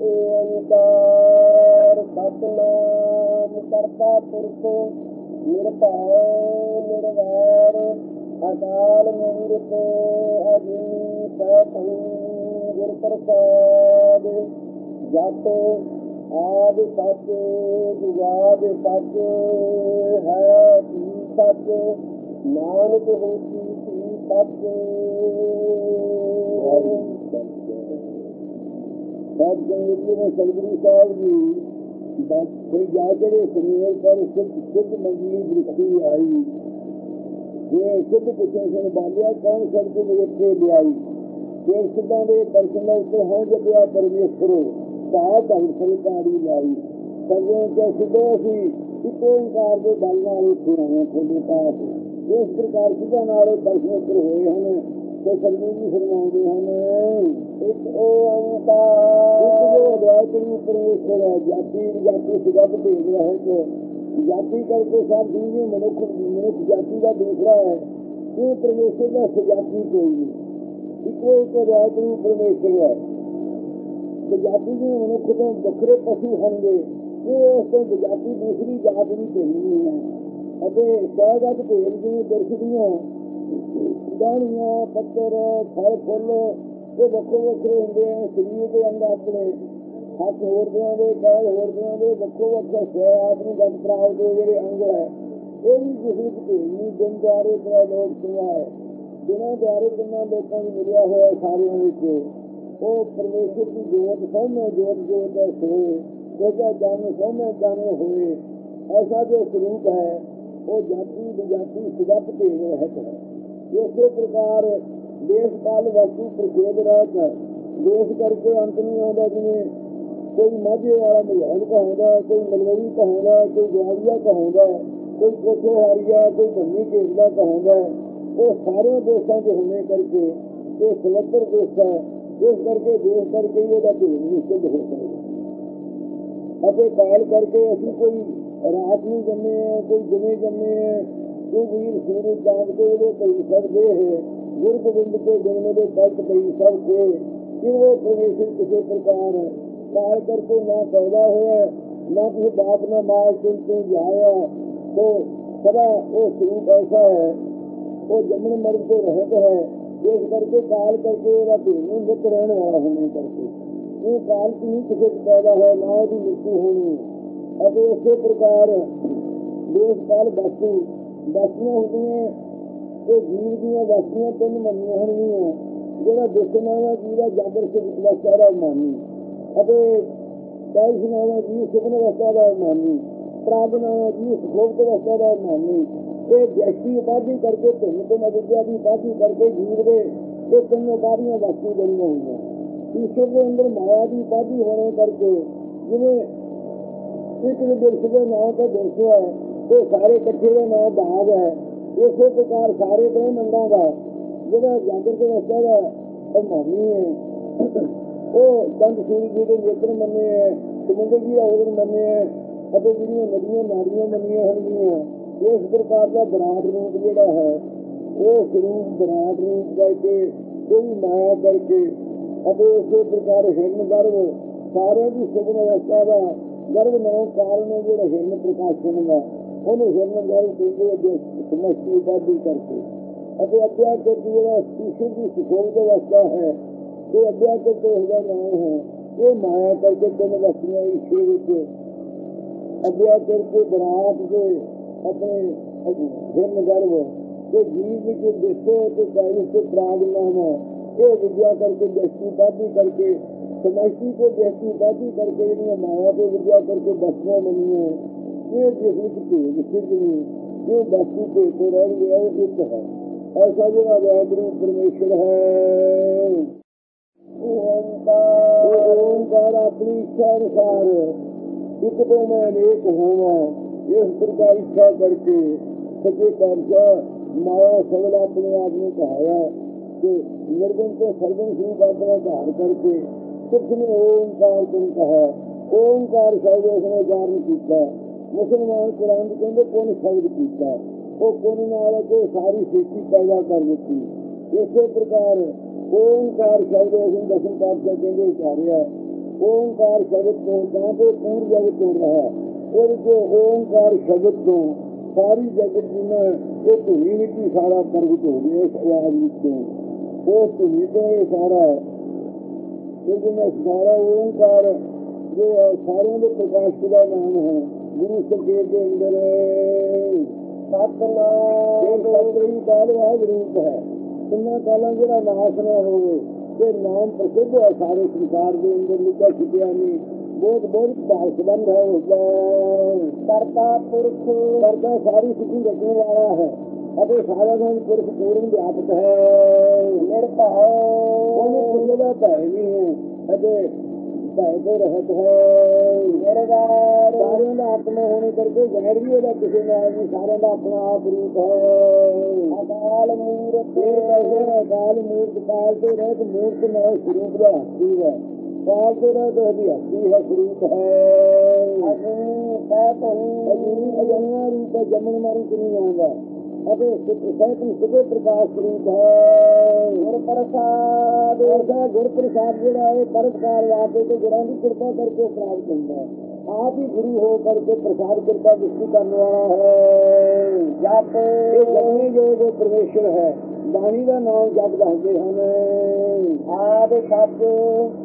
ਓੰਕਾਰ ਸਤਨਾਮ ਕਰਤਾ ਪੁਰਖ, ਨਿਰਭਉ, ਨਿਰਵੈਰ, ਅਕਾਲ ਮੂਰਤ ਅਜੂਨੀ ਸਤਿ ਗੁਰ ਪ੍ਰਸਾਦ ਜਪ ਆਦ ਸੱਚ, ਜੁਗਾਦ ਸੱਚ, ਹੈ ਕੀ ਸੱਚ, ਨਾਨਕ ਹੋਸੀ ਕੀ ਸੱਚ। ਸਭ ਜੰਗਲੀ ਨੇ ਸਤਿਗੁਰੂ ਸਾਹਿਬ ਜੀ ਬਸ ਫਿਰ ਜਾ ਕੇ ਸਮੇਰ ਪਰ ਸਿੱਧ ਸਿੱਧ ਮੰਗੀ ਬ੍ਰਿਖੀ ਆਈ। ਇਹ ਸਿੱਧ ਪੁੱਛੇ ਸਨ ਬਾਲਿਆ, ਕੌਣ ਸਭ ਨੂੰ ਇੱਥੇ ਲਿਆਈ? ਫਿਰ ਸਿੱਧਾਂ ਦੇ ਦਰਸ਼ਨ ਉੱਤੇ ਹੋ ਜਪਿਆ ਪਰਮੇਸ਼ਰ। ਸਾਹ ਧੰਨ ਸਰਕਾਰੀ ਲਾਈ। ਸਭੋਂ ਕੇ ਸਿੱਧੋ ਅਸੀਂ? ਇੱਕੋ ਓੰਕਾਰ ਦੇ ਬਲ ਨਾਲ ਉੱਥੇ ਰਹੇ ਤੁਹਾਡੇ ਪਾਸ। ਇਸ ਪ੍ਰਕਾਰ ਸਿੱਧਾਂ ਨਾਲ ਦਰਸ਼ਨ ਹੋਏ ਹਨ। ਤੇ ਜੀ ਫਰਮਾਉਂਦੇ ਹਨ ਇੱਕ ਓੰਕਾਰ ਇੱਕ ਜੋ ਅਦਵਾਈ ਪਰਮੇਸ਼ਰ ਹੈ ਜਾਤੀ ਜਾਤੀ ਸੁਗਤ ਭੇਜ ਰਿਹਾ ਹੈ ਕਿ ਜਾਤੀ ਕਰਕੇ ਸਭ ਦੁਨੀਆ ਮਨੁੱਖ ਮਨੁੱਖ ਜਾਤੀ ਦਾ ਦੂਸਰਾ ਹੈ ਇਹ ਪਰਮੇਸ਼ਰ ਦਾ ਸਜਾਤੀ ਕੋਈ ਨਹੀਂ। ਇੱਕੋ ਇੱਕ ਅਦਵਾਈ ਪਰਮੇਸ਼ਰ ਹੈ। ਜਾਤੀ ਦੇ ਮਨੁੱਖ ਤੋਂ ਵੱਖਰੇ ਪਸ਼ੂ ਹੋਣਗੇ ਇਹ ਉਸ ਤੋਂ ਜਾਤੀ ਦੂਸਰੀ ਜਾਤ ਦੀ ਢੇਰੀ ਹੈ। ਅਤੇ ਸਹਿਗਤ ਭੇਦ ਜਿਵੇਂ ਦਰਸ਼ਦੀਆਂ ਦਾਣੀਆਂ ਪੱਤਰ, ਫਲ, ਫੁੱਲ, ਇਹ ਵੱਖਰੇ ਵੱਖਰੇ ਹੁੰਦੇ ਆ, ਸਰੀਰ ਦੇ ਅੰਗ ਆਪਣੇ। ਹੱਥ ਹੋਰ ਦੇ ਪੈਰ ਹੋਰ ਦੇ ਵੱਖੋ ਵੱਖਰੇ ਸਹਿ ਆਪ ਨੂੰ ਗੱਜ ਪ੍ਰਾਪਤ ਦੇ ਜਿਹੜੇ ਅੰਗ ਹੈ ਉਹ ਵੀ ਕਿਸੇ ਦੀ ਨਹੀਂ ਦਿਨ ਦੁਆਰੇ ਤੇ ਲੋਕ ਸੁਣਾ ਹੈ। ਦਿਨਾਂ ਦੁਆਰੇ ਜਿੰਨਾ ਲੋਕਾਂ ਨੂੰ ਮਿਲਿਆ ਹੋਇਆ ਸਾਰਿਆਂ ਵਿੱਚ, ਉਹ ਪਰਮੇਸ਼ਰ ਦੀ ਜੋਤ, ਸੋਹਣੇ ਜੋਤ ਜੋਤ ਹੈ, ਸੋਏ। ਉਹਦਾ ਜਾਣ ਸੋਹਣੇ ਜਾਣੇ ਹੋਏ, ਐਸਾ ਜੋ ਸਰੂਪ ਹੈ, ਉਹ ਜਾਤੀ ਵਿਜਾਤੀ ਸੁਗਤ ਭੇਜ ਹੈ। ਇਸੇ ਪ੍ਰਕਾਰ ਦੇਸ਼ ਕਾਲ ਵਸਤੂ ਪ੍ਰਖੇਦ ਰਹਿਤ ਦੇਸ਼ ਕਰਕੇ ਅੰਤ ਨਹੀਂ ਆਉਂਦਾ ਜਿਵੇਂ ਕੋਈ ਮਾਝੇ ਵਾਲਾ ਮਹਿਲ ਕਹਾਉਂਦਾ, ਕੋਈ ਮਲਵਈ ਕਹਾਉਂਦਾ, ਕੋਈ ਗਵਾਲੀਆ ਕਹਾਉਂਦਾ, ਕੋਈ ਕੋਠੇ ਕੋਈ ਧੰਨੀ ਕੇਸਲਾ ਕਹਾਉਂਦਾ। ਉਹ ਸਾਰੇ ਦੇਸ਼ਾਂ ਦੇ ਹੋਣੇ ਕਰਕੇ ਇਹ ਸਵੱਤਰ ਦੇਸ਼ ਹੈ। ਇਸ ਕਰਕੇ ਦੇਸ਼ ਕਰਕੇ ਇਹਦਾ ਭੇਦ ਨਹੀਂ ਹੋ ਸਕਦਾ ਅਤੇ ਕਾਲ ਕਰਕੇ ਅਸੀਂ ਕੋਈ ਰਾਤ ਨੂੰ ਜੰਮੇ ਕੋਈ ਦਿਨੇ ਜੰਮੇ ਜੋ ਵੀਰ ਸੂਰਜ ਜਾਗਦੇ ਉਹਦੇ ਪਈ ਸਕਦੇ ਹੈ। ਗੁਰਗੋਬਿੰਦ ਕੇ ਜਨਮ ਦੇ ਤੱਕ ਪਈ ਸਭ ਕੇ ਕਿਵੇਂ ਪ੍ਰਵੇਸ਼ ਕਿਸੇ ਪ੍ਰਕਾਰ ਕਾਲ ਕਰ ਨਾ ਪੈਦਾ ਹੋਇਆ, ਨਾ ਕਿਸੇ ਬਾਪ ਨਾ ਮਾਂ ਕਿਨ ਤੋਂ ਜਾਇਆ ਤੋ ਸਦਾ ਉਹ ਸਰੂਪ ਐਸਾ ਹੈ। ਉਹ ਜੰਮਣ ਮਰਨ ਤੋਂ ਰਹਿਤ ਹੈ। ਇਸ ਕਰਕੇ ਕਾਲ ਕਰਕੇ ਉਹਦਾ ਧੀਮੂ ਵਿੱਚ ਰਹਿਣ ਵਾਲਾ ਹੋਣੇ ਕਰਕੇ। ਇਹ ਕਾਲ ਕੀ ਕਿਸੇ ਪੈਦਾ ਹੋਇਆ, ਨਾ ਉਹਦੀ ਮਿੱਟੀ ਹੋਣੀ। ਅਤੇ ਉਸੇ ਪ੍ਰਕਾਰ ਦੇਸ਼ ਕਾਲ ਬਾਕੀ ਦਾਸੀਆਂ ਹੁੰਦੀਆਂ ਇਹ ਜੀਵ ਦੀਆਂ ਦਾਸੀਆਂ ਤਿੰਨ ਮੰਨੀਆਂ ਹੋਣਗੀਆਂ। ਜਿਹੜਾ ਦੇਖਣ ਵਾਲਾ ਜੀਵ ਦਾ ਜਾਗਰ ਸਿੱਖ ਅਵਸਥਾ ਦਾ ਮਾਨੀ। ਅਤੇ ਦਾਸੀਆਂ ਵਾਲਾ ਜੀਵ ਸੁਪਨ ਅਵਸਥਾ ਦਾ ਮਾਨੀ। ਪ੍ਰਾਪਨ ਵਾਲਾ ਜੀਵ ਸੁਖੋਗ ਅਵਸਥਾ ਦਾ ਮਾਨੀ। ਇਹ ਵਿਅਕਤੀ ਉਪਾਧੀ ਕਰਕੇ ਤਿੰਨ ਤਿੰਨ ਅਵਿਦਿਆ ਦੀ ਉਪਾਧੀ ਕਰਕੇ ਜੀਵ ਦੇ ਇਹ ਤਿੰਨ ਉਪਾਧੀਆਂ ਵਾਸਤੇ ਬਣੀਆਂ ਹੋਈਆਂ। ਈਸ਼ਵਰ ਦੇ ਅੰਦਰ ਮਾਇਆ ਦੀ ਉਪਾਧੀ ਹੋਣੇ ਕਰਕੇ ਜਿਵੇਂ ਇੱਕ ਦੇ ਦਿਲ ਸੁਭੇ ਨਾਮ ਦਾ ਹੈ ਦਰਸਿਆ ਸਾਰੇ ਇਕੱਠੇ ਦਾ ਨਾਂ ਬਾਗ ਹੈ। ਇਸੇ ਪ੍ਰਕਾਰ ਸਾਰੇ ਦੇ ਮੰਦਾਂ ਦਾ, ਜਿਹੜਾ ਜਾਗਰ ਦੇ ਅਵਸਥਾ ਦਾ ਉਹ ਮਾਨੀ ਹੈ। ਉਹ ਦੰਦ ਸੂਰੀ ਜੀ ਦੇ ਨੇਤਰ ਮੰਨੇ ਹੈ, ਸਮੁੰਦਰ ਜੀ ਦਾ ਉਦਰ ਮੰਨੇ ਹੈ, ਅਤੇ ਜਿਹੜੀਆਂ ਨਦੀਆਂ ਨਾਰੀਆਂ ਮੰਨੀਆਂ ਹੋਣਗੀਆਂ, ਇਸ ਪ੍ਰਕਾਰ ਦਾ ਬਰਾਤ ਰੂਪ ਜਿਹੜਾ ਹੈ, ਉਹ ਸਰੂਪ ਬਰਾਤ ਰੂਪ ਕਰਕੇ, ਕੋਈ ਮਾਇਆ ਕਰਕੇ, ਅਤੇ ਇਸੇ ਪ੍ਰਕਾਰ ਹਿਰਨ ਗਰਭ ਸਾਰੇ ਦੀ ਸੁਭਨ ਅਵਸਥਾ ਦਾ, ਗਰਭ ਨਾਮ ਕਾਰਨ ਜਿਹੜਾ ਹਿਰਨ ਪ੍ਰਕਾਸ਼ਨ ਦਾ ਉਹਨੂੰ ਹਿਰਨ ਗਰਭ ਕਹਿੰਦੇ ਅੱਗੇ ਸਮਸ਼ਟੀ ਕਰਕੇ। ਅਤੇ ਅੱਧਿਆ ਕੇ ਜਿਹੜਾ ਸ੍ਰੀ ਦੀ ਸੁਖੋਂ ਦਾ ਅਵਸਥਾ ਹੈ, ਇਹ ਅੱਧਿਆ ਕੇ ਉਹਦਾ ਨਾਮ ਹੈ, ਇਹ ਮਾਇਆ ਕਰਕੇ ਤਿੰਨ ਵਸਤੂਆਂ ਈਸ਼ਵਰ ਵਿੱਚ। ਅੱਧਿਆ ਕਰਕੇ ਬਰਾਤ ਦੇ ਆਪਣੇ ਹਿਰਨ ਗਰਭ ਤੇ ਜੀਵ ਵਿੱਚ ਦਿਸੋ ਤੇ ਕਾਇਸ ਤੇ ਪ੍ਰਾਗ ਨਾਮ ਇਹ ਵਿਦਿਆ ਕਰਕੇ ਦਸ਼ਤੀ ਬਾਧੀ ਕਰਕੇ ਸਮਸ਼ਟੀ ਕੋ ਦਸ਼ਤੀ ਬਾਧੀ ਕਰਕੇ ਜਿਹੜੀਆਂ ਮਾਇਆ ਤੇ ਵਿਦਿਆ ਕਰਕੇ ਬਸਣਾ ਮੰਨੀਆਂ ਇਹ ਜਿਸ ਵਿੱਚ ਭੇਦ ਸਿੱਧਨੀ ਜੋ ਬਸਤੀ ਤੇ ਤੇ ਰਹਿ ਗਿਆ ਉਹ ਇੱਕ ਹੈ ਐਸਾ ਜਿਹੜਾ ਵਾਹਿਗੁਰੂ ਪਰਮੇਸ਼ਰ ਹੈ ਓੰਕਾਰ ਓੰਕਾਰ ਆਪਣੀ ਇੱਛਾ ਅਨੁਸਾਰ ਇੱਕ ਤੋਂ ਮੈਂ ਅਨੇਕ ਹੋਵਾਂ ਇਸ ਪ੍ਰਕਾਰ ਇੱਛਾ ਕਰਕੇ ਸੱਚੇ ਪਾਤਸ਼ਾਹ ਮਾਇਆ ਸਗਲ ਆਪਣੇ ਆਪ ਨੂੰ ਕਹਾਇਆ ਕਿ ਨਿਰਗੁਣ ਤੋਂ ਸਰਗੁਣ ਸਰੂਪ ਆਪਣਾ ਧਾਰ ਕਰਕੇ ਸਿੱਖ ਨੇ ਓੰਕਾਰ ਤੋਂ ਕਹਾ ਓੰਕਾਰ ਸ਼ਬਦ ਉਸਨੇ ਜਾਰਨ ਕੀਤਾ। ਮੁਸਲਮਾਨ ਕੁਰਾਨ ਦੇ ਕਹਿੰਦੇ ਕੋਨ ਸ਼ਬਦ ਕੀਤਾ? ਉਹ ਕੋਨ ਨਾਲ ਕੋਈ ਸਾਰੀ ਸ੍ਰਿਸ਼ਟੀ ਪੈਦਾ ਕਰ ਦਿੱਤੀ? ਇਸੇ ਪ੍ਰਕਾਰ ਓੰਕਾਰ ਸ਼ਬਦ ਉਸਨੇ ਦਸਮ ਪਾਤਸ਼ਾਹ ਕਹਿੰਦੇ ਉਚਾਰਿਆ। ਓੰਕਾਰ ਸ਼ਬਦ ਤੋਂ ਤਾਂ ਤੇ ਪੂਰ ਜਗਤ ਤੋਂ ਰਹਾ ਉਹ ਜੋ ਓੰਕਾਰ ਸ਼ਬਦ ਤੋਂ ਸਾਰੀ ਜਗਤ ਜਿਵੇਂ ਇਹ ਧੁਨੀ ਵਿੱਚ ਹੀ ਸਾਰਾ ਪ੍ਰਗਟ ਹੋ ਗਿਆ ਇਸ ਆਵਾਜ਼ ਵਿੱਚੋਂ ਉਹ ਧੁਨੀ ਤੋਂ ਇਹ ਸਾਰਾ ਇਹ ਜਿਵੇਂ ਸਾਰਾ ਓੰਕਾਰ ਜੋ ਸਾਰਿਆਂ ਦੇ ਪ੍ਰਕਾਸ਼ ਦਾ ਨਾਮ ਹੈ। ਗੁਰੂ ਸੰਕੇਤ ਦੇ ਅੰਦਰ ਸਤਨਾਮ। ਇਹ ਸਤਿ ਕਾਲ ਵਾਹਿ ਰੂਪ ਹੈ। ਇੰਨਾ ਕਾਲਾਂ ਜਿਹੜਾ ਨਾਸ਼ ਨਾ ਹੋਵੇ ਤੇ ਨਾਮ ਪ੍ਰਸਿੱਧ ਹੈ ਸਾਰੇ ਸੰਸਾਰ ਦੇ ਅੰਦਰ ਲੁਕਾ ਛੁਪਿਆ ਨਹੀਂ। ਬਹੁਤ ਬਹੁਤ ਭਾਗ ਸੰਬੰਧ ਹੈ ਉਸਦਾ ਕਰਤਾ ਪੁਰਖ। ਕਰਤਾ ਸਾਰੀ ਸਿੱਧੀ ਰੱਖਣ ਵਾਲਾ ਹੈ। ਅਤੇ ਸਾਰਾ ਨਾਮ ਪੁਰਖ ਪੂਰਨ ਵਿਆਪਕ ਹੈ। ਨਿਰਭਉ। ਉਹਨੂੰ ਕਿਸੇ ਦਾ ਭੈ ਨਹੀਂ ਹੈ। ਅਤੇ ਭੈ ਤੋਂ ਰਹਿਤ ਹੈ ਨਿਰਵੈਰ ਸਾਰਿਆਂ ਦਾ ਆਤਮਾ ਹੋਣੇ ਕਰਕੇ ਗੈਰ ਵੀ ਉਹਦਾ ਕਿਸੇ ਨਾਲ ਨਹੀਂ ਸਾਰਿਆਂ ਦਾ ਆਪਣਾ ਆਪ ਰੂਪ ਹੈ। ਅਕਾਲ ਮੂਰਤ ਇਹ ਕਹਿੰਦੇ ਅਕਾਲ ਮੂਰਤ ਕਾਲ ਤੋਂ ਰਹਿਤ ਮੂਰਤ ਨਾਲ ਸਰੂਪ ਦਾ ਹਸਤੀ ਹੈ ਕਾਲ ਤੋਂ ਰਹਿਤ ਉਹਦੀ ਹਸਤੀ ਹੈ ਸਰੂਪ ਹੈ ਅਜੂ ਕਹਿਤ ਅਜੂ ਅਜਨਾ ਰੂਪ ਜਮਨ ਮਾਰੂ ਕਿ ਨਹੀਂ ਆਉਂਦਾ ਅਤੇ ਸਹਿਤ ਸੁਭੇ ਪ੍ਰਕਾਸ਼ ਸਰੂਪ ਹੈ ਗੁਰ ਪ੍ਰਸਾਦ ਐਸਾ ਗੁਰ ਪ੍ਰਸਾਦ ਜਿਹੜਾ ਹੈ ਪਰਸਕਾਰ ਵਾਸਤੇ ਤੇ ਗੁਰਾਂ ਦੀ ਕਿਰਪਾ ਕਰਕੇ ਪ੍ਰਾਪਤ ਹੁੰਦਾ ਹੈ। ਆਪ ਹੀ ਗੁਰੂ ਹੋ ਕਰਕੇ ਪ੍ਰਸਾਦ ਕਿਰਪਾ ਦ੍ਰਿਸ਼ਟੀ ਕਰਨ ਵਾਲਾ ਹੈ। ਜਪ। ਜੋ ਜੋ ਪਰਮੇਸ਼ਰ ਹੈ ਬਾਣੀ ਦਾ ਨਾਮ ਜਪ ਦੱਸਦੇ ਹਨ। ਆਦ ਸੱਚ।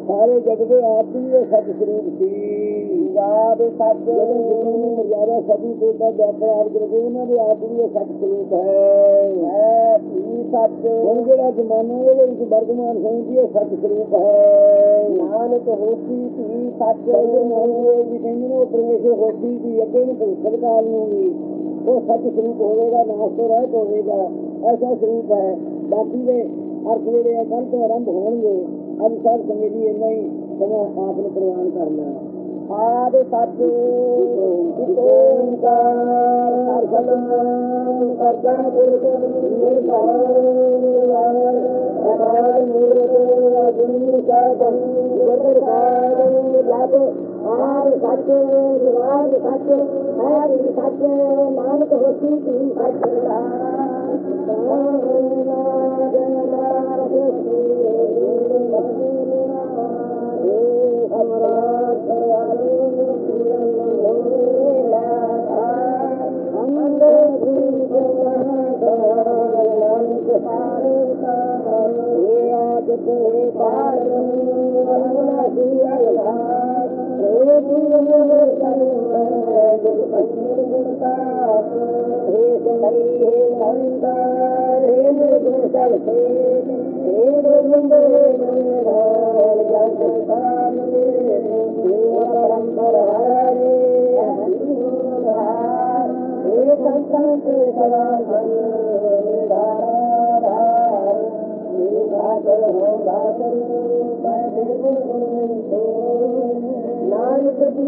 ਸਾਰੇ ਜਗ ਦੇ ਆਪ ਹੀ ਇਹ ਸੱਚ ਸਰੂਪ ਸੀ। ਆਦ ਸੱਚ। ਜਦੋਂ ਗੁਰੂ ਨੂੰ ਸਭੀ ਤੋਂ ਦਾ ਜਪ ਆਪ ਕਰਦੇ ਉਹਨਾਂ ਦੇ ਆਪ ਹੀ ਇਹ ਸੱਚ ਸਰੂਪ ਹੈ। ਹੈ ਇਹ ਸੱਚ। ਹੁਣ ਜਿਹੜਾ ਜ਼ਮਾਨਾ ਇਹਦੇ ਵਿੱਚ ਵਰਤਮਾਨ ਸਮਝੀ ਇਹ ਸੱਚ ਸਰੂਪ ਹੈ। ਨਾਨਕ ਹੋਸੀ ਧੀ ਸੱਚ। ਨਾਨਕ ਜੀ ਕਹਿੰਦੇ ਨੇ ਉਹ ਪਰਮੇਸ਼ਰ ਹੋਸੀ ਦੀ ਅੱਗੇ ਨੂੰ ਕਾਲ ਨੂੰ ਵੀ। ਉਹ ਸੱਚ ਸਰੂਪ ਹੋਵੇਗਾ ਨਾਸ ਰਹਿਤ ਹੋਵੇਗਾ। ਐਸਾ ਸਰੂਪ ਹੈ। ਬਾਕੀ ਦੇ ਅਰਥ ਜਿਹੜੇ ਆ ਕੱਲ ਤੋਂ ਆਰੰਭ ਹੋਣਗੇ। ਅੱਜ ਸਾਰ ਸੰਗੇਲੀ ਇੰਨਾ ਹੀ ਸਮਾਂ ਆਪ ਨੂੰ ਪ੍ਰਵਾਨ ਕਰਨਾ ਆਦ ਸੱਚ ਓੰਕਾਰ ਸਤਨਾਮ ਕਰਤਾ ਪੁਰਖ ਨਿਰਭਉ। ਅਕਾਲ ਮੂਰਤ ਅਜੂਨੀ ਸਾਹਿਬ ਗੁਰ ਸਾਹਿਬ ਲਾਭ सच सच ही सच मारे हे हरे हे नानक जी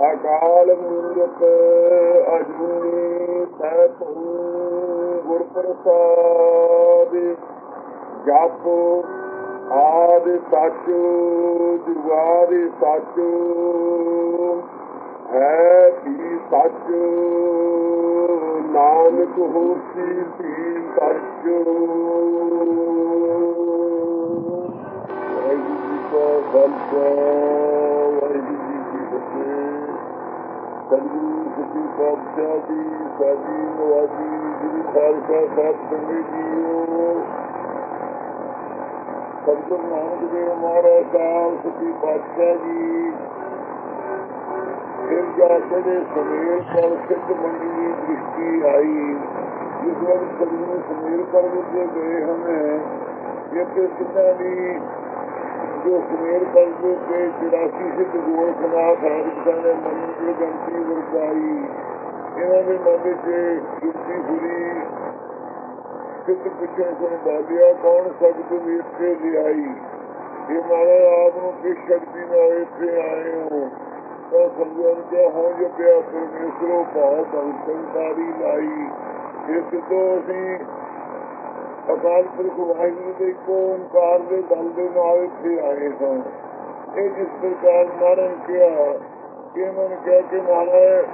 ਅਕਾਲ ਮੂਰਤ ਅਜੂਨੀ ਸੈਭੂ ਗੁਰ ਪ੍ਰਸਾਦ, ਜਪ ਆਦ ਸੱਚ, ਜੁਗਾਦ ਸੱਚ, ਹੈ ਵੀ ਸੱਚ? ਨਾਨਕ ਹੋਸੀ ਵੀ ਸੱਚ? ਵਾਹਿਗੁਰੂ ਜੀ ਕਾ ਖਾਲਸਾ, ਵਾਹਿਗੁਰੂ ਜੀ ਕੀ ਫਤਿਹ ਪਾਤਸ਼ਾਹ ਜੀ ਸਾਡੀ ਨਵਾਜੀ ਗੁਰੂ ਖਾਲਸਾ ਸਾਹਿਬ ਸੰਗਤ ਜੀਓ ਸਤਿਗੁਰੂ ਨਾਨਕ ਦੇਵ ਮਹਾਰਾਜ ਸਾਹਿਬ ਸੱਚੇ ਪਾਤਸ਼ਾਹ ਜੀ ਫਿਰ ਜਾ ਕੇ ਦੇ ਸਮੇਲ ਪਰ ਸਿੱਧ ਮੰਡੀ ਦੀ ਦ੍ਰਿਸ਼ਟੀ ਆਈ ਜਿਸ ਵਕਤ ਸਤਿਗੁਰੂ ਸਮੇਲ ਪਰ ਵਿੱਚ ਗਏ ਹਨ ਇੱਥੇ ਸਿੱਧਾ ਦੀ ਜੋ ਸਮੇਰ ਪਰ ਦੇ 84 ਸਿੱਧ ਗੋਲ ਖਨਾ ਸਾਧਕਾਂ ਨੇ ਮਨ ਦੀ ਗੰਤੀ ਵਰਤਾਈ। ਇਹਨਾਂ ਦੇ ਮਨ ਵਿੱਚ ਜੁੱਤੀ ਫੁਰੀ ਸਿੱਧ ਪੁੱਛੇ ਕੋਲ ਬਾਲਿਆ ਕੌਣ ਸਬਦ ਵੇਖੇ ਲਿਆਈ। ਇਹ ਮਾਰੇ ਆਪ ਨੂੰ ਕਿਸ ਸ਼ਕਤੀ ਨਾਲ ਇੱਥੇ ਆਏ ਹੋ, ਤਾਂ ਸਮਝਣ ਕੇ ਹੋ ਜੋ ਪਿਆ ਪਰਮੇਸ਼ਰੋ ਭਾਉ ਸੰਸਾਰੀ ਲਾਈ। ਇਸ ਤੋਂ ਅਸੀਂ ਅਕਾਲ ਪੁਰਖ ਵਾਹਿਗੁਰੂ ਦੇ ਓੰਕਾਰ ਦੇ ਬਲ ਦੇ ਨਾਲ ਇੱਥੇ ਆਏ ਹਾਂ ਇਹ ਜਿਸ ਪ੍ਰਕਾਰ ਮਾਰਨ ਕਿਹਾ ਕਿ ਮਨ ਕਿਹਾ ਕਿ ਮਹਾਰਾਜ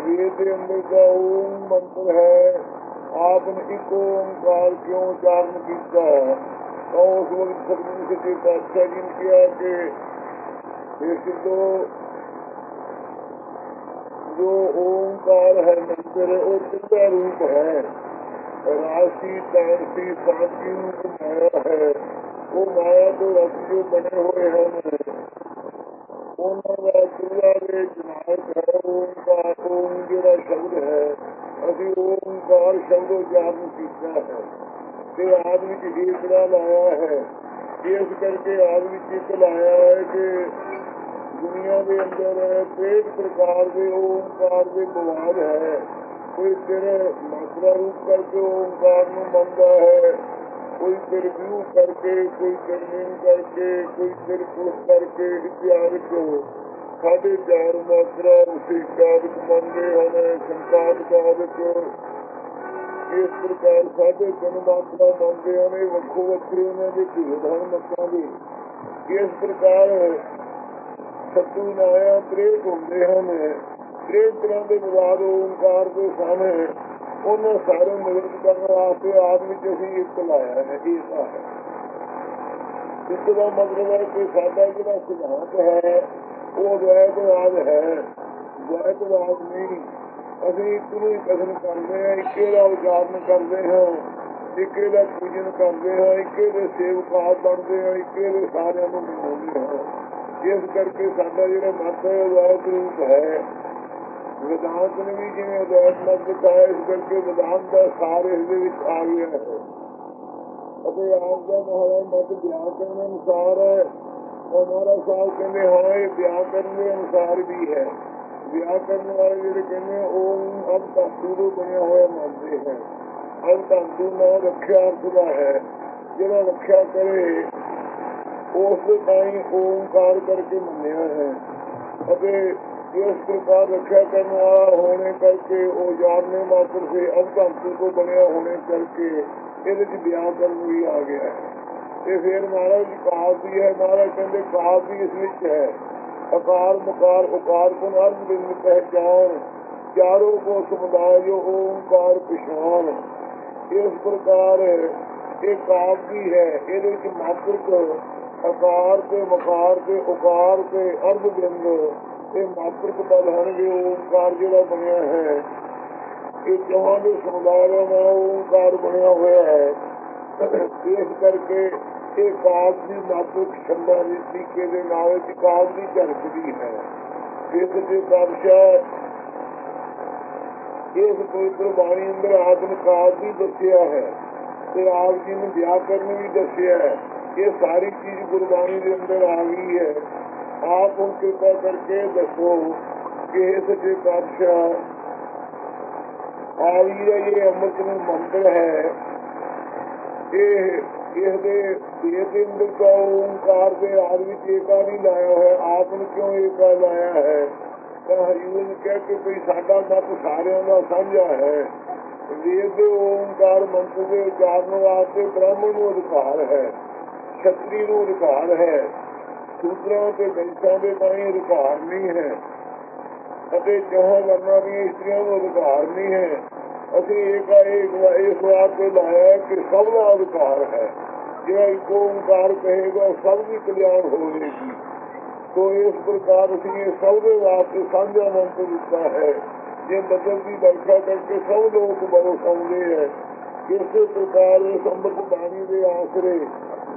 ਵੇਦ ਦੇ ਅੰਦਰ ਦਾ ਓਮ ਮੰਤਰ ਹੈ ਆਪ ਨੇ ਇੱਕ ਓੰਕਾਰ ਕਿਉਂ ਉਚਾਰਨ ਕੀਤਾ ਤਾਂ ਉਸ ਵਕਤ ਸਤਿਗੁਰੂ ਸੱਚੇ ਪਾਤਸ਼ਾਹ ਜੀ ਨੇ ਕਿਹਾ ਕਿ ਇਸ ਤੋਂ ਜੋ ਓੰਕਾਰ ਹੈ ਮੰਤਰ ਉਹ ਕਿੰਨਾ ਰੂਪ ਹੈ ਰਾਸ਼ੀ ਤਾਰਸੀ ਸਾਖੀ ਨੂੰ ਮਾਇਆ ਹੈ। ਉਹ ਮਾਇਆ ਤੋਂ ਰਸ ਜੋ ਬਣੇ ਹੋਏ ਹਨ। ਉਹਨਾਂ ਦਾ ਪੂਰਾ ਦੇ ਜਨਾਤ ਹੈ। ਓੰਕਾਰ ਓਮ ਜਿਹੜਾ ਸ਼ਬਦ ਹੈ। ਅਸੀਂ ਓੰਕਾਰ ਸ਼ਬਦ ਉਚਾਰਨ ਕੀਤਾ ਹੈ। ਤੇ ਆਦ ਵਿੱਚ ਹੀਤਰਾ ਲਾਇਆ ਹੈ। ਇਸ ਕਰਕੇ ਆਦ ਵਿੱਚ ਇੱਕ ਲਾਇਆ ਹੈ ਕਿ ਦੁਨੀਆ ਦੇ ਅੰਦਰ ਤੇਜ ਪ੍ਰਕਾਰ ਦੇ ਓੰਕਾਰ ਦੇ ਬਵਾਦ ਹੈ। ਕੋਈ ਤੇਰੇ ਮਾਤਰਾ ਰੂਪ ਕਰਕੇ ਓੰਕਾਰ ਨੂੰ ਮੰਨਦਾ ਹੈ, ਕੋਈ ਤੇਰੇ ਵਿਊ ਕਰਕੇ, ਕੋਈ ਤਰਮੀਨ ਕਰਕੇ, ਕੋਈ ਤੇਰੇ ਪੁਰਖ ਕਰਕੇ ਇਤਿਆਦਿਕ ਸਾਡੇ ਚਾਰ ਮਾਤਰਾ ਉਸੇ ਕਾਦਿਕ ਮੰਨਦੇ ਹਨ ਸੰਕਾਦ ਕਾਦਿਕ ਇਸ ਪ੍ਰਕਾਰ ਸਾਡੇ ਜਨ ਮਾਤਰਾ ਮੰਨਦੇ ਹਨ, ਇਹ ਵੱਖੋ ਵੱਖਰੇ ਉਹਨਾਂ ਦੇ ਭੇਦ ਮਤਾਂ ਦੇ। ਇਸ ਪ੍ਰਕਾਰ ਸਤੂ ਨਾਇਆ ਪ੍ਰੇਤ ਹੁੰਦੇ ਹਨ। ਪ੍ਰੇਤ ਤਰ੍ਹਾਂ ਦੇ ਵਿਵਾਦ ਓੰਕਾਰ ਦੇ ਸਾਹਮਣੇ ਉਹਨਾਂ ਸਾਰੇ ਮਿਲਤ ਕਰਨ ਵਾਸਤੇ ਆਦ ਵਿੱਚ ਅਸੀਂ ਇੱਕ ਲਾਇਆ ਹੈ, ਇਹ ਤਾਂ ਇਸ ਦਾ ਮਤਲਬ ਹੈ ਕਿ ਸਾਡਾ ਜਿਹੜਾ ਸਿਧਾਂਤ ਹੈ, ਉਹ ਵੈਦਵਾਦ ਹੈ। ਵੈਦਵਾਦ ਨਹੀਂ। ਅਸੀਂ ਇੱਕ ਨੂੰ ਕਥਨ ਕਰਦੇ ਹਾਂ, ਇੱਕੇ ਦਾ ਉਚਾਰਨ ਕਰਦੇ ਹਾਂ, ਇੱਕੇ ਦਾ ਪੂਜਨ ਕਰਦੇ ਹਾਂ, ਇੱਕੇ ਦੇ ਸੇਵਕਾਰ ਬਣਦੇ ਹਾਂ, ਇੱਕੇ ਦੇ ਸਾਰਿਆਂ ਨੂੰ ਮਨਾਉਂਦੇ ਹਾਂ। ਇਸ ਕਰਕੇ ਸਾਡਾ ਜਿਹੜਾ ਮਤ ਹੈ, ਉਹ ਆਪ ਰੂਪ ਹੈ। ਵਿਦਾਂਤ ਨੇ ਵੀ ਜਿਵੇਂ ਅਦਾਇਤ ਮਤ ਦਿੱਤਾ ਇਸ ਕਰਕੇ ਵਿਦਾਂਤ ਦਾ ਸਾਰ ਇਸ ਦੇ ਵਿੱਚ ਆ ਗਿਆ ਹੈ। ਅਤੇ ਆਪ ਦਾ ਮਹਾਰਾਜ ਮਤ ਬਿਆਨ ਕਰਨ ਅਨੁਸਾਰ ਹੈ। ਉਹ ਮਹਾਰਾਜ ਸਾਹਿਬ ਕਹਿੰਦੇ ਹਾਂ ਬਿਆਨ ਕਰਨ ਦੇ ਅਨੁਸਾਰ ਵੀ ਹੈ। ਬਿਆਨ ਕਰਨ ਵਾਲੇ ਜਿਹੜੇ ਕਹਿੰਦੇ ਉਹ ਅਬ ਧਾਤੂ ਬਣਿਆ ਹੋਇਆ ਮੰਨਦੇ ਹੈ। ਅਬ ਧਾਤੂ ਨਾਲ ਰੱਖਿਆ ਅਰਥ ਦਾ ਹੈ। ਜਿਹੜਾ ਰੱਖਿਆ ਕਰੇ, ਉਸ ਤਾਈ ਓੰਕਾਰ ਕਰਕੇ ਮੰਨਿਆ ਹੈ। ਅਤੇ ਇਸ ਪ੍ਰਕਾਰ ਰੱਖਿਆ ਕਰਨ ਵਾਲਾ ਹੋਣੇ ਕਰਕੇ ਉਹ ਜਾਣਨੇ ਮਾਤਰ ਸੇ ਅਵਧਾਂਤੂ ਤੋਂ ਬਣਿਆ ਹੋਣੇ ਕਰਕੇ ਇਹਦੇ ਵਿੱਚ ਬਿਆਨ ਕਰਨ ਵੀ ਆ ਗਿਆ ਹੈ। ਤੇ ਫਿਰ ਮਹਾਰਾਜ ਜੀ ਕਾਲ ਵੀ ਹੈ, ਮਹਾਰਾਜ ਕਹਿੰਦੇ ਕਾਲ ਵੀ ਇਸ ਵਿੱਚ ਹੈ ਅਕਾਰ ਮਕਾਰ ਉਕਾਰ ਕੋਨ ਅਰਥ ਬਿੰਦ ਪਹਿਚਾਨ ਚਾਰੋਂ ਕੋ ਸਮੁਦਾਇ ਜੋ ਓੰਕਾਰ ਪਛਾਣ। ਇਸ ਪ੍ਰਕਾਰ ਇਹ ਕਾਲ ਵੀ ਹੈ, ਇਹਦੇ ਵਿੱਚ ਮਾਤਰ ਆਕਾਰ ਤੇ ਮਕਾਰ ਤੇ ਉਕਾਰ ਤੇ ਅਰਧ ਬਿੰਦ ਇਹ ਮਾਤਰਕ ਪਦ ਹਨਗੇ ਓੰਕਾਰ ਜਿਹੜਾ ਬਣਿਆ ਹੈ, ਇਹ ਚੌਹਾਂ ਦੇ ਸਮੁਦਾਇਆਂ ਦਾ ਓੰਕਾਰ ਬਣਿਆ ਹੋਇਆ ਹੈ। ਇਸ ਕਰਕੇ ਇਹ ਕਾਲ ਦੀ ਮਾਤਰਕ ਛੰਦਾ ਦੀ ਤਰੀਕੇ ਦੇ ਨਾਲ ਇਹ ਕਾਲ ਦੀ ਝਲਕਦੀ ਹੈ। ਇਸ ਦੇ ਬਾਦਸ਼ਾਹ ਇਸ ਪਵਿੱਤਰ ਬਾਣੀ ਅੰਦਰ ਆਦਮ ਕਾਲ ਵੀ ਦੱਸਿਆ ਹੈ ਤੇ ਆਪ ਜੀ ਨੇ ਵਿਆਕਰਨ ਵੀ ਦੱਸਿਆ ਹੈ। ਇਹ ਸਾਰੀ ਚੀਜ਼ ਗੁਰਬਾਣੀ ਦੇ ਅੰਦਰ ਆ ਗਈ ਹੈ। ਆਪ ਹੁਣ ਕਿਰਪਾ ਕਰਕੇ ਦੱਸੋ ਕਿ ਇਹ ਸੱਚੇ ਪਾਤਸ਼ਾਹ ਆਈ ਹੈ, ਇਹ ਅੰਮ੍ਰਿਤ ਨੂੰ ਮੰਤਰ ਹੈ। ਇਹ ਇਸ ਦੇ ਇਹ ਦੇ ਅੰਦਰ ਕਾ ਓੰਕਾਰ ਦੇ ਆਦ ਵਿੱਚ ਏਕਾ ਨਹੀਂ ਲਾਇਆ ਹੈ ਆਪ ਨੂੰ ਕਿਉਂ ਏਕਾ ਲਾਇਆ ਹੈ? ਤਾਂ ਹਰਿਊ ਨੇ ਕਿਹਾ ਕਿ ਭਈ ਸਾਡਾ ਮਤ ਸਾਰਿਆਂ ਦਾ ਸਾਂਝਾ ਹੈ। ਵੇਦ ਦੇ ਓੰਕਾਰ ਮੰਤਰ ਦੇ ਉਚਾਰਨ ਵਾਸਤੇ ਬ੍ਰਾਹਮਣ ਨੂੰ ਅਧਿਕਾਰ ਹੈ, ਛਤਰੀ ਨੂੰ ਅਧਿਕਾਰ ਹੈ। ਸੂਤਰਾਂ ਤੇ ਬੈਂਸਾਂ ਦੇ ਤਾਈਂ ਅਧਿਕਾਰ ਨਹੀਂ ਹੈ। ਅਤੇ ਜਹਾਂ ਵਰਨਾਂ ਦੀਆਂ ਇਸਤਰੀਆਂ ਨੂੰ ਅਧਿਕਾਰ ਨਹੀਂ ਹੈ। ਅਸੀਂ ਏਕਾ ਏਕ ਇਸ ਵਾਰ ਤੇ ਲਾਇਆ ਕਿ ਸਭ ਦਾ ਅਧਿਕਾਰ ਹੈ। ਜਿਹੜਾ ਇੱਕ ਓੰਕਾਰ ਕਹੇਗਾ, ਸਭ ਦੀ ਕਲਿਆਣ ਹੋਵੇਗੀ ਤੋ ਇਸ ਪ੍ਰਕਾਰ ਅਸੀਂ ਸਭ ਦੇ ਵਾਸਤੇ ਸਾਂਝਾ ਮੰਤਰ ਦਿੱਤਾ ਹੈ। ਜੇ ਬਦਲ ਦੀ ਵਰਖਾ ਕਰਕੇ ਸਭ ਲੋਕ ਬਰੋ ਬਰਸਾਉਂਦੇ ਹੈ, ਇਸੇ ਪ੍ਰਕਾਰ ਇਸ ਅੰਮ੍ਰਿਤ ਬਾਣੀ ਦੇ ਆਸਰੇ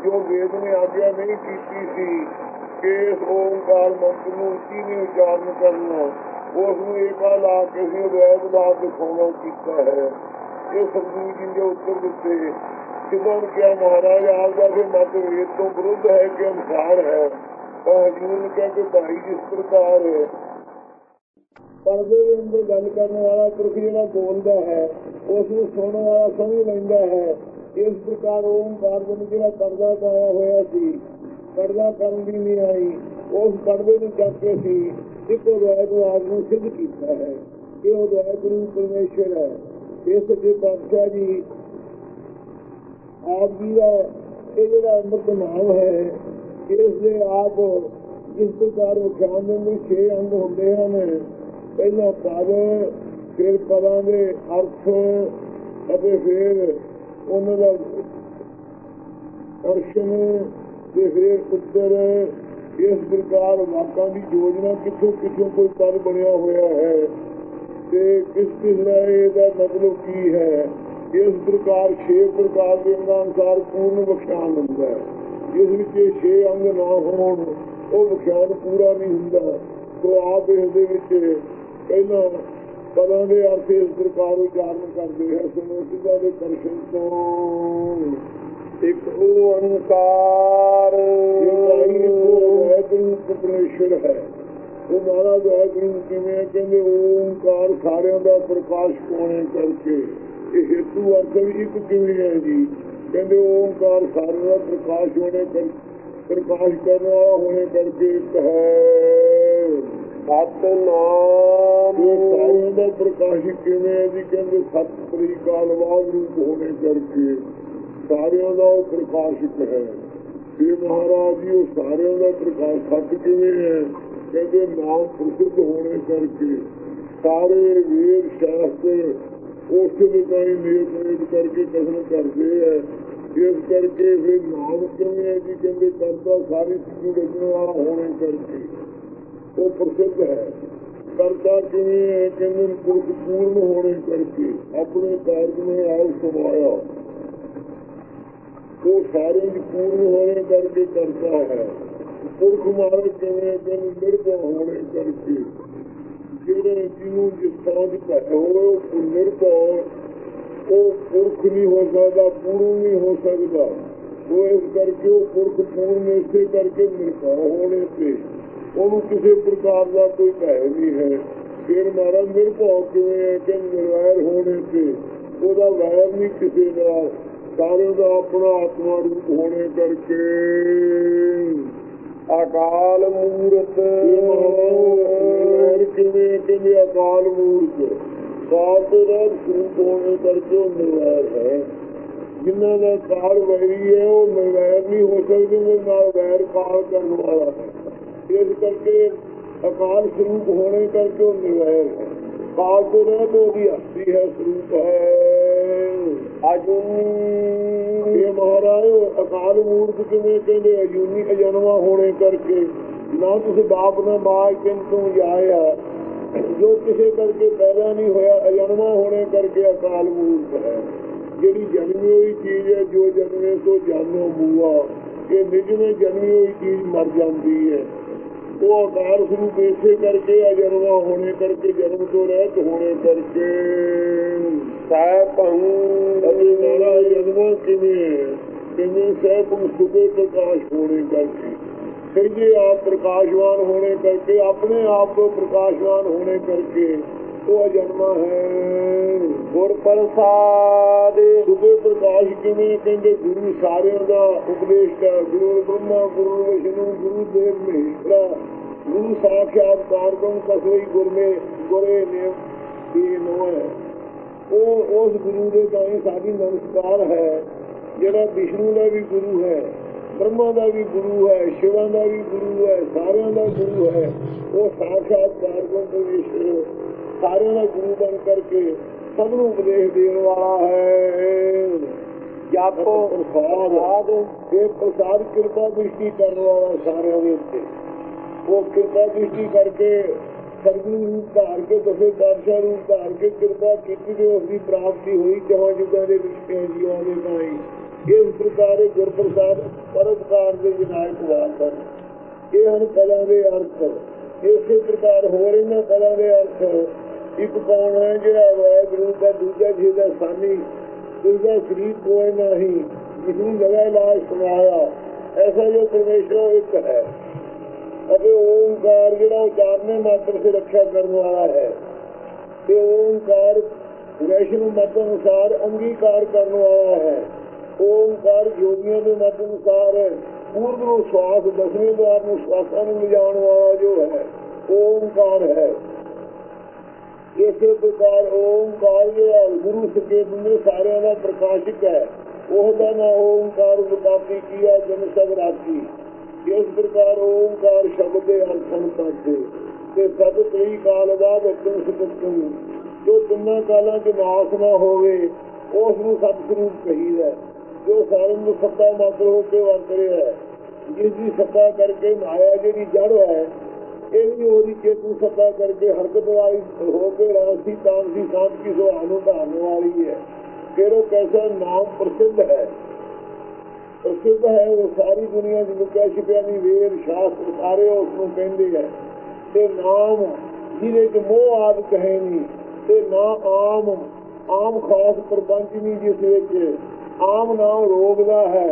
ਜੋ ਵੇਦ ਨੇ ਆਗਿਆ ਨਹੀਂ ਕੀਤੀ ਸੀ ਇਸ ਓੰਕਾਰ ਮੰਤਰ ਨੂੰ ਉੱਚੀ ਨਹੀਂ ਉਚਾਰਨ ਕਰਨਾ। ਉਸ ਨੂੰ ਏਕਾ ਲਾ ਕੇ ਅਸੀਂ ਵੈਦ ਦਾ ਦਿਖਾਉਣਾ ਕੀਤਾ ਹੈ। ਇਹ ਸਤਿਗੁਰੂ ਜੀ ਦੇ ਉੱਤਰ ਦਿੱਤੇ। ਸਿੱਧਾਂ ਕਿਹਾ, ਮਹਾਰਾਜ ਆਪ ਦਾ ਫਿਰ ਮਤ ਵੇਦ ਤੋਂ ਵਿਰੁੱਧ ਹੈ ਕਿ ਅਨਸਾਰ ਹੈ? ਤਾਂ ਹਜੂਰ ਨੇ ਕਿਹਾ, ਕਿ ਭਾਈ ਜਿਸ ਪ੍ਰਕਾਰ ਪਰਦੇ ਦੇ ਅੰਦਰ ਗੱਲ ਕਰਨ ਵਾਲਾ ਪੁਰਖ ਜਿਹੜਾ ਬੋਲਦਾ ਹੈ, ਉਸ ਨੂੰ ਸੁਣਨ ਵਾਲਾ ਸਮਝ ਲੈਂਦਾ ਹੈ। ਇਸ ਪ੍ਰਕਾਰ ਓਮਕਾਰ ਜਨ ਜਿਹੜਾ ਪਰਦਾ ਪਾਇਆ ਹੋਇਆ ਸੀ ਕੜਦਾ ਕਰਨ ਦੀ ਨਹੀਂ ਆਈ। ਉਸ ਕੜਦੇ ਨੂੰ ਚੱਕ ਕੇ ਸੀ ਇੱਕ ਅਦਵੈਤ ਆਪ ਨੂੰ ਸਿੱਧ ਕੀਤਾ ਹੈ ਕਿ ਉਹ ਅਦਵੈਤ ਗੁਰੂ ਪਰਮੇਸ਼ਰ ਹੈ। ਇਸ ਦੇ ਪਾਤਸ਼ਾਹ ਜੀ ਆਪ ਜੀ ਦਾ ਇਹ ਜਿਹੜਾ ਅੰਮ੍ਰਿਤ ਨਾਮ ਹੈ, ਇਸ ਦੇ ਆਪ ਜਿਸ ਪ੍ਰਕਾਰ ਵਿਖਿਆਨ ਦੇ ਵਿੱਚ ਛੇ ਅੰਗ ਹੁੰਦੇ ਹਨ। ਪਹਿਲਾਂ ਪਦ, ਫਿਰ ਪਦਾਂ ਦੇ ਅਰਥ ਅਤੇ ਫਿਰ ਉਹਨਾਂ ਦਾ ਅਰਸ਼ਨ ਤੇ ਫਿਰ ਉੱਤਰ ਇਸ ਪ੍ਰਕਾਰ ਵਾਕਾਂ ਦੀ ਯੋਜਨਾ ਕਿੱਥੋਂ ਕਿੱਥੋਂ ਕੋਈ ਪਦ ਬਣਿਆ ਹੋਇਆ ਹੈ? ਤੇ ਕਿਸ ਕਿਸ ਦਾ ਮਤਲਬ ਕੀ ਹੈ? ਇਸ ਪ੍ਰਕਾਰ ਛੇ ਪ੍ਰਕਾਰ ਦੇ ਅਨੁਸਾਰ ਪੂਰਨ ਵਿਖਿਆਨ ਹੁੰਦਾ ਹੈ। ਜਿਸ ਵਿੱਚ ਇਹ ਛੇ ਅੰਗ ਨਾ ਹੋਣ, ਉਹ ਵਿਖਿਆਨ ਪੂਰਾ ਨਹੀਂ ਹੁੰਦਾ। ਸੋ ਆਪ ਇਸ ਦੇ ਵਿੱਚ ਪਹਿਲਾਂ ਪਦਾਂ ਦੇ ਅਰਥ ਇਸ ਪ੍ਰਕਾਰ ਉਚਾਰਨ ਕਰਦੇ ਹੈ ਸਮੋਸਿਕਾ ਦੇ ਦਰਸ਼ਨ ਤੋਂ ਇੱਕ ਓੰਕਾਰ ਵਾਹਿਗੁਰੂ ਪਰਮੇਸ਼ਰ ਹੈ। ਉਹ ਮਹਾਰਾਜ ਵਾਹਿਗੁਰੂ ਕਿਵੇਂ? ਕਹਿੰਦੇ ਓੰਕਾਰ ਸਾਰਿਆਂ ਦਾ ਪ੍ਰਕਾਸ਼ ਕੋਣੇ ਕਰਕੇ। ਇਹ ਹੇਤੂ ਅਰਥ ਇੱਕ ਕਿਵੇਂ ਹੈ ਜੀ? ਕਹਿੰਦੇ ਓੰਕਾਰ ਸਾਰਿਆਂ ਦਾ ਪ੍ਰਕਾਸ਼ ਹੋਣੇ ਕਰ ਪ੍ਰਕਾਸ਼ ਕਰਨ ਵਾਲਾ ਹੋਣੇ ਕਰਕੇ ਇੱਕ ਹੈ। ਸਤਨਾਮ। ਇਹ ਸਾਰਿਆਂ ਦਾ ਪ੍ਰਕਾਸ਼ ਕਿਵੇਂ ਹੈ ਜੀ? ਕਹਿੰਦੇ ਸਤ ਤਰੀਕਾਲ ਰੂਪ ਹੋਣੇ ਕਰਕੇ। ਸਾਰਿਆਂ ਦਾ ਉਹ ਪ੍ਰਕਾਸ਼ਿਕ ਹੈ। ਇਹ ਮਹਾਰਾਜ ਜੀ ਉਹ ਸਾਰਿਆਂ ਦਾ ਪ੍ਰਕਾਸ਼ ਸੱਚ ਕਿਵੇਂ ਹੈ? ਕਹਿੰਦੇ ਨਾਮ ਪ੍ਰਸਿੱਧ ਹੋਣੇ ਕਰਕੇ ਸਾਰੇ ਵੀਰ ਸ਼ਾਸਤਰ ਉਸ ਦੇ ਕਾਈ ਨੇਕ ਨੇਕ ਕਰਕੇ ਕਥਨ ਕਰਦੇ ਹੈ ਇਸ ਕਰਕੇ ਫਿਰ ਨਾਮ ਕਿਵੇਂ ਹੈ ਜੀ? ਕਹਿੰਦੇ ਕਰਤਾ ਸਾਰੀ ਚੀਜ਼ ਰਚਣ ਵਾਲਾ ਹੋਣੇ ਕਰਕੇ। ਉਹ ਪ੍ਰਸਿੱਧ ਹੈ। ਕਰਤਾ ਕਿਵੇਂ ਹੈ? ਕਹਿੰਦੇ ਪੁਰਖ ਪੂਰਨ ਹੋਣੇ ਕਰਕੇ। ਆਪਣੇ ਕਾਰਜ ਨੂੰ ਆਪ ਸਮਾਇਆ ਉਹ ਸਾਰੇ ਪੂਰਨ ਹੋਣੇ ਕਰਕੇ ਕਰਦਾ ਹੈ। ਪੁਰਖ ਮਾਰੇ ਕਿਵੇਂ ਕਹਿੰਦੇ ਨਿਰਭਉ ਹੋਣੇ ਕਰਕੇ ਜਿਹੜੇ ਜਿਹਨੂੰ ਜਿਸ ਤਰ੍ਹਾਂ ਦੀ ਭੈ ਹੋਵੇ ਉਹ ਨਿਰਭਉ ਉਹ ਪੁਰਖ ਨਹੀਂ ਹੋ ਸਕਦਾ, ਪੂਰਨ ਨਹੀਂ ਹੋ ਸਕਦਾ। ਉਹ ਇਸ ਕਰਕੇ ਉਹ ਪੁਰਖ ਪੂਰਨ ਇਸੇ ਕਰਕੇ ਨਿਰਭਉ ਹੋਣੇ ਤੇ ਉਹਨੂੰ ਕਿਸੇ ਪ੍ਰਕਾਰ ਦਾ ਕੋਈ ਭੈ ਨਹੀਂ ਹੈ। ਫਿਰ ਮਾਰਾ ਨਿਰਭਉ ਕਿਵੇਂ ਹੈ? ਕਿ ਨਿਰਵੈਰ ਹੋਣੇ ਤੇ ਉਹਦਾ ਵੈਰ ਨਹੀਂ ਕਿਸੇ ਨਾਲ ਸਾਰੇ ਦਾ ਆਪਣਾ ਆਤਮਾ ਰੂਪ ਹੋਣੇ ਕਰਕੇ। ਅਕਾਲ ਮੂਰਤ। ਨਿਰਵੈਰ ਕਿਵੇਂ ਕਹਿੰਦੇ ਅਕਾਲ ਮੂਰਤ ਕਾਲ ਤੇ ਰਹਿ ਸਰੂਪ ਹੋਣੇ ਕਰਕੇ ਨਿਰਵੈਰ ਹੈ। ਜਿਨ੍ਹਾਂ ਦਾ ਕਾਲ ਵੈਰੀ ਹੈ ਉਹ ਨਿਰਵੈਰ ਨਹੀਂ ਹੋ ਸਕਦੇ ਉਹ ਨਾਲ ਵੈਰ ਕਾਲ ਕਰਨ ਵਾਲਾ ਹੈ। ਇਸ ਕਰਕੇ ਅਕਾਲ ਸਰੂਪ ਹੋਣੇ ਕਰਕੇ ਉਹ ਨਿਰਵੈਰ ਹੈ। ਕਾਲ ਤੇ ਰਹਿ ਤੋਂ ਉਹਦੀ ਹਸਤੀ ਹੈ ਸਰੂਪ ਹੈ। ਅਜੂਨੀ। ਇਹ ਮਹਾਰਾਜ, ਅਕਾਲ ਮੂਰਤ ਕਿਵੇਂ ਕਹਿੰਦੇ, ਅਜੂਨੀ ਅਜਨਮਾ ਹੋਣੇ ਕਰਕੇ। ਨਾ ਤੁਸੀਂ ਬਾਪ, ਨਾ ਮਾਂ ਕਿੰਤੂ ਜਾਇਆ? ਜੋ ਕਿਸੇ ਕਰਕੇ ਪੈਦਾ ਨਹੀਂ ਹੋਇਆ, ਅਜਨਮਾ ਹੋਣੇ ਕਰਕੇ ਅਕਾਲ ਮੂਰਤ ਹੈ। ਜਿਹੜੀ ਜਨਮੀ ਹੋਈ ਚੀਜ਼ ਹੈ, ਜੋ ਜਨਮੇ ਤੋਂ ਜਾਣੋ ਬੂਆ। ਇਹ ਨਿਜਵੇਂ ਜਨਮੀ ਹੋਈ ਚੀਜ਼ ਮਰ ਜਾਂਦੀ ਹੈ। ਉਹ ਆਕਾਰ ਸਰੂਪ ਇਸੇ ਕਰਕੇ ਅਜਨਮਾ ਹੋਣੇ ਕਰਕੇ ਜਨਮ ਤੋਂ ਰਹਿਤ ਹੋਣੇ ਕਰਕੇ। ਸੈਭੰ ਅਜੇ ਮੇਰਾ ਜਨਮ ਕਿਵੇਂ? ਕਿਵੇਂ ਸਹਿਬ ਸੁਬੇ ਪ੍ਰਕਾਸ਼ ਹੋਣੇ ਕਰਕੇ। ਕਹਿੰਦੇ ਆਪ ਪ੍ਰਕਾਸ਼ਵਾਨ ਹੋਣੇ ਕਰਕੇ ਆਪਣੇ ਆਪ ਤੋਂ ਪ੍ਰਕਾਸ਼ਵਾਨ ਹੋਣੇ ਕਰਕੇ ਉਹ ਜਨਮਾ ਹੈ। ਗੁਰ ਪ੍ਰਸਾਦ। ਸੁਬੇ ਪ੍ਰਕਾਸ਼ ਕਿਵੇਂ ਕਹਿੰਦੇ? ਗੁਰੂ ਸਾਰਿਆਂ ਦਾ ਉਪਦੇਸ਼ ਹੈ। ਗੁਰੂ ਬ੍ਰਹਮਾ ਗੁਰੂ ਵਿਸ਼ਨੂੰ ਗੁਰੂ ਦੇਵ ਮਹੇਸ਼ਰਾ ਗੁਰੂ ਸਾਖਿਆਤ ਕਾਰਗਮ ਕਸੋਈ ਗੁਰਮੇ ਗੁਰੇ ਨੇ ਇਹ ਨੋ ਹੈ। ਉਹ ਉਸ ਗੁਰੂ ਦੇ ਤਾਈ ਸਾਡੀ ਨਮਸਕਾਰ ਹੈ ਜਿਹੜਾ ਵਿਸ਼ਨੂੰ ਦਾ ਵੀ ਗੁਰੂ ਹੈ ਬ੍ਰਹਮਾ ਦਾ ਵੀ ਗੁਰੂ ਹੈ ਸ਼ਿਵਾਂ ਦਾ ਵੀ ਗੁਰੂ ਹੈ ਸਾਰਿਆਂ ਦਾ ਗੁਰੂ ਹੈ ਉਹ ਸਾਖਾਤ ਕਾਰਗਮ ਪਰਮੇਸ਼ਰ ਸਾਰਿਆਂ ਦਾ ਗੁਰੂ ਬਣ ਕਰਕੇ ਸਭ ਨੂੰ ਉਪਦੇਸ਼ ਦੇਣ ਵਾਲਾ ਹੈ। ਜਪੋ ਪ੍ਰਸਾਦ ਇਹ ਪ੍ਰਸਾਦ ਕਿਰਪਾ ਦ੍ਰਿਸ਼ਟੀ ਕਰਨ ਵਾਲਾ ਸਾਰਿਆਂ ਦੇ ਉੱਤੇ। ਉਹ ਕਿਰਪਾ ਦ੍ਰਿਸ਼ਟੀ ਕਰਕੇ ਸਰਗੁਰੂ ਰੂਪ ਧਾਰ ਕੇ ਦਸੇ ਬਾਦਸ਼ਾਹ ਰੂਪ ਧਾਰ ਕੇ ਕਿਰਪਾ ਕੀਤੀ ਤੇ ਉਸ ਦੀ ਪ੍ਰਾਪਤੀ ਹੋਈ, ਜਹਾਂ ਜੁਗਾਂ ਦੇ ਵਿੱਚ ਤੇ ਜੀਵਾਂ ਦੇ ਤਾਈ ਇਸ ਪ੍ਰਕਾਰ ਇਹ ਗੁਰਪ੍ਰਸਾਦ ਪਰਉਪਕਾਰ ਦੇ ਵਿਨਾਇਕ ਵਾਸਨ ਇਹ ਹਨ ਕਲਾ ਦੇ ਅਰਥ। ਇਸੇ ਪ੍ਰਕਾਰ ਹੋਰ ਇਹਨਾਂ ਕਲਾ ਦੇ ਅਰਥ। ਇੱਕ ਕੌਣ ਹੈ ਜਿਹੜਾ ਵਾਹਿਗੁਰੂ ਦਾ ਦੂਜਾ ਜੀ ਦਾ ਸਾਨੀ, ਦੂਜਾ ਸਰੀਰ ਕੋਈ ਨਹੀਂ ਜਿਸਨੂੰ ਜਗ੍ਹਾ ਇਲਾਜ ਸਮਾਇਆ ਐਸਾ ਜੋ ਪਰਮੇਸ਼ਰ ਇੱਕ ਹੈ। ਅਤੇ ਓੰਕਾਰ ਜਿਹੜਾ ਉਚਾਰਨੇ ਮਾਤਰ ਸੇ ਰੱਖਿਆ ਕਰਨ ਵਾਲਾ ਹੈ। ਤੇ ਓੰਕਾਰ ਵੈਸ਼ਨੂ ਮਤ ਅਨੁਸਾਰ ਅੰਗੀਕਾਰ ਕਰਨ ਵਾਲਾ ਹੈ। ਓੰਕਾਰ ਜੋਗੀਆਂ ਦੇ ਮਤ ਅਨੁਸਾਰ ਪੂਰਬ ਨੂੰ ਸਵਾਸ, ਦਸਵੇਂ ਦਵਾਰ ਨੂੰ ਸਵਾਸਾਂ ਨੂੰ ਲਿਜਾਣ ਵਾਲਾ ਜੋ ਹੈ ਓਮਕਾਰ ਹੈ। ਇਸੇ ਪ੍ਰਕਾਰ ਓਮਕਾਰ ਜਿਹੜਾ ਗੁਰੂ ਸਕੇ ਬੰਦੇ ਸਾਰਿਆਂ ਦਾ ਪ੍ਰਕਾਸ਼ਕ ਹੈ, ਉਹਦਾ ਨਾ ਓਮਕਾਰ ਵਿਕਾਪੀ ਕੀਆ ਜਨ ਸਭ ਰਾਖੀ ਇਸ ਪ੍ਰਕਾਰ ਓਮਕਾਰ ਸ਼ਬਦ ਦੇ ਅਰਥਨ ਪਾਸੇ ਤੇ ਸਭ ਕਈ ਕਾਲ ਬਾਅਦ ਅਤਨ ਸੁਤਨ ਜੋ ਤਿੰਨਾਂ ਕਾਲਾਂ ਦੇ ਨਾਸ ਨਾ ਹੋਵੇ, ਉਸ ਨੂੰ ਸਤ ਸਰੂਪ ਕਹੀਦਾ ਜੋ ਸਾਰਿਆਂ ਨੂੰ ਸੱਤਾ ਮਾਤਰ ਹੋ ਕੇ ਵਰਤ ਰਿਹਾ ਹੈ। ਜਿਸ ਦੀ ਸੱਤਾ ਕਰਕੇ ਮਾਇਆ ਜਿਹੜੀ ਜੜ ਹੈ, ਇਹ ਵੀ ਉਹਦੀ ਚੇਤਨ ਸੱਤਾ ਕਰਕੇ ਹਰਕਤ ਵਾਲੀ ਹੋ ਕੇ ਰਾਸੀ ਤਾਂਸੀ ਸਾਧ ਕੀ ਸੁਹਾਨੂੰ ਧਾਰਨ ਵਾਲੀ ਹੈ। ਫਿਰ ਉਹ ਕੈਸਾ ਨਾਮ ਪ੍ਰਸਿੱਧ ਹੈ? ਪ੍ਰਸਿੱਧ ਹੈ, ਉਹ ਸਾਰੀ ਦੁਨੀਆ ਦੀ ਲੁਕਿਆ ਛਿਪਿਆ ਵੇਦ ਸ਼ਾਸਤਰ ਸਾਰੇ ਉਸ ਨੂੰ ਕਹਿੰਦੇ ਹੈ, ਤੇ ਨਾਮ ਜਿਹਦੇ ਚ ਮੋਹ ਆਦ ਕਹੇ ਨਹੀਂ ਤੇ ਨਾ ਆਮ ਆਮ ਖਾਸ ਪ੍ਰਪੰਚ ਨਹੀਂ ਜਿਸ ਵਿੱਚ, ਆਮ ਨਾਮ ਰੋਗ ਦਾ ਹੈ,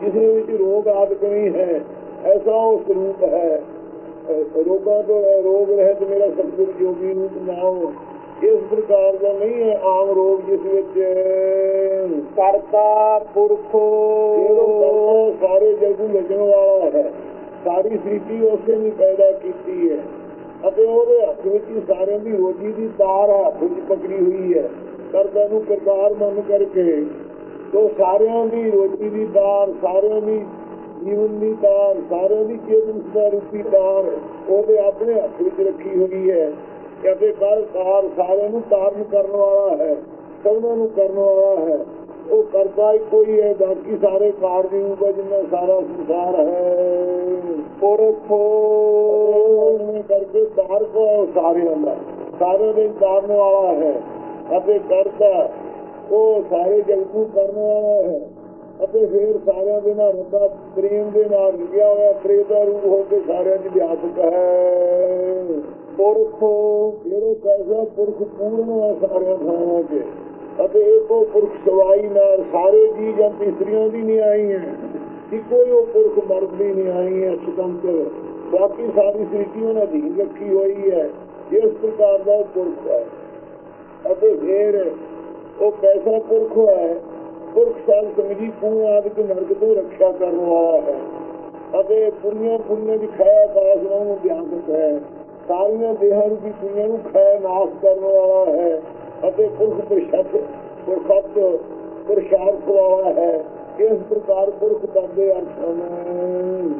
ਜਿਸ ਵਿੱਚ ਰੋਗ ਆਦਿਕ ਨਹੀਂ ਹੈ, ਐਸਾ ਉਹ ਸਰੂਪ ਹੈ। ਰੋਗਾਂ ਤੋਂ ਰੋਗ ਰਹਿਤ ਮੇਰਾ ਸਤਿਗੁਰ ਜੋਗੀ ਨੂੰ ਨਾਮ ਇਸ ਪ੍ਰਕਾਰ ਦਾ ਨਹੀਂ ਹੈ ਆਮ ਰੋਗ ਜਿਸ ਵਿੱਚ ਕਰਤਾ ਪੁਰਖੋ। ਸਾਰੇ ਜਗ ਨੂੰ ਲਜਣ ਵਾਲਾ ਹੈ ਸਾਰੀ ਸ੍ਰਿਸ਼ਟੀ ਉਸੇ ਨੇ ਪੈਦਾ ਕੀਤੀ ਹੈ ਅਤੇ ਉਹਦੇ ਹੱਥ ਵਿੱਚ ਹੀ ਸਾਰਿਆਂ ਦੀ ਰੋਜੀ ਦੀ ਤਾਰ ਹੱਥ ਵਿੱਚ ਪਕੜੀ ਹੋਈ ਹੈ। ਕਰਤਾ ਨੂੰ ਕਰਤਾਰ ਮੰਨ ਕਰਕੇ ਤੋ ਸਾਰਿਆਂ ਦੀ ਰੋਜੀ ਦੀ ਤਾਰ ਸਾਰਿਆਂ ਦੀ ਜੀਵਨ ਦੀ ਤਾਰ ਸਾਰਿਆਂ ਦੀ ਚੇਤਨ ਸਦਾ ਰੂਪੀ ਤਾਰ ਉਹਦੇ ਆਪਣੇ ਹੱਥ ਵਿੱਚ ਰੱਖੀ ਹੋਈ ਹੈ। ਅਤੇ ਕਰ ਤਾਰ ਸਾਰਿਆਂ ਨੂੰ ਤਾਰਨ ਕਰਨ ਵਾਲਾ ਹੈ, ਸਭਨਾਂ ਨੂੰ ਕਰਨ ਵਾਲਾ ਹੈ। ਉਹ ਕਰਤਾ ਹੀ ਕੋਈ ਹੈ, ਬਾਕੀ ਸਾਰੇ ਕਾਰਜ ਨੂੰ ਜਿੰਨਾ ਸਾਰਾ ਸੰਸਾਰ ਹੈ। ਪੁਰਖੋ ਉਹਨੇ ਕਰਕੇ ਤਾਰ ਕੋ ਸਾਰਿਆਂ ਦਾ ਸਾਰੇ ਦੇ ਤਾਰਨ ਵਾਲਾ ਹੈ। ਅਤੇ ਕਰਤਾ ਉਹ ਸਾਰੇ ਜਗਤ ਨੂੰ ਕਰਨ ਵਾਲਾ ਹੈ। ਅਤੇ ਫਿਰ ਸਾਰਿਆਂ ਦੇ ਨਾਲ ਰੱਬਾ ਪ੍ਰੇਮ ਦੇ ਨਾਲ ਲਿਖਿਆ ਹੋਇਆ, ਪ੍ਰੇਮ ਦਾ ਰੂਪ ਹੋ ਕੇ ਸਾਰਿਆਂ ਦੀ ਵਿਆਪਕ ਹੈ। ਪੁਰਖੋ ਜਿਹੜਾ ਕੈਸਾ ਪੁਰਖ ਪੂਰਨ ਹੈ ਸਾਰਿਆਂ ਥਾਵਾਂ 'ਚ ਅਤੇ ਇੱਕੋ ਪੁਰਖ ਸਵਾਈ ਨਾਲ ਸਾਰੇ ਜੀ ਜੰਤ ਇਸਤਰੀਆਂ ਦੀ ਨਹੀਂ ਆਈ ਹੈ। ਇੱਕੋ ਹੀ ਉਹ ਪੁਰਖ ਮਰਦ ਦੀ ਨਹੀਂ ਆਈ ਹੈ, ਸੁਤੰਤਰ। ਬਾਕੀ ਸਾਰੀ ਸ੍ਰਿਸ਼ਟੀ ਉਹਨਾਂ ਦੀ ਰੱਖੀ ਹੋਈ ਹੈ। ਇਸ ਪ੍ਰਕਾਰ ਦਾ ਪੁਰਖ ਹੈ। ਅਤੇ ਫੇਰ ਉਹ ਕੈਸਾ ਪੁਰਖ ਹੈ? ਪੁਰਖ ਸਾਲ ਸਮਝੀ ਕੂ ਆਦਿਕ ਨਰਕ ਤੋਂ ਰੱਖਿਆ ਕਰਨ ਵਾਲਾ ਹੈ। ਅਤੇ ਪੁਰੀਆਂ ਪੁਰੀਆਂ ਦੀ ਖਾਇਆ ਕਾਸ ਨੂੰ ਬਿਆਨ ਵਿਆਪਕ ਹੈ। ਸਾਰੀਆਂ ਦੇਹਾਂ ਦੀ ਪੁਰੀਆਂ ਨੂੰ ਖੈ ਨਾਸ਼ ਕਰਨ ਵਾਲਾ ਹੈ ਅਤੇ ਪੁਰਖ ਪ੍ਰਸ਼ਤ ਪੁਰਖਤ ਪ੍ਰਸ਼ਾਰਥ ਵਾਲਾ ਹੈ। ਇਸ ਪ੍ਰਕਾਰ ਪੁਰਖ ਕਰਦੇ ਅਰਥ ਹਨ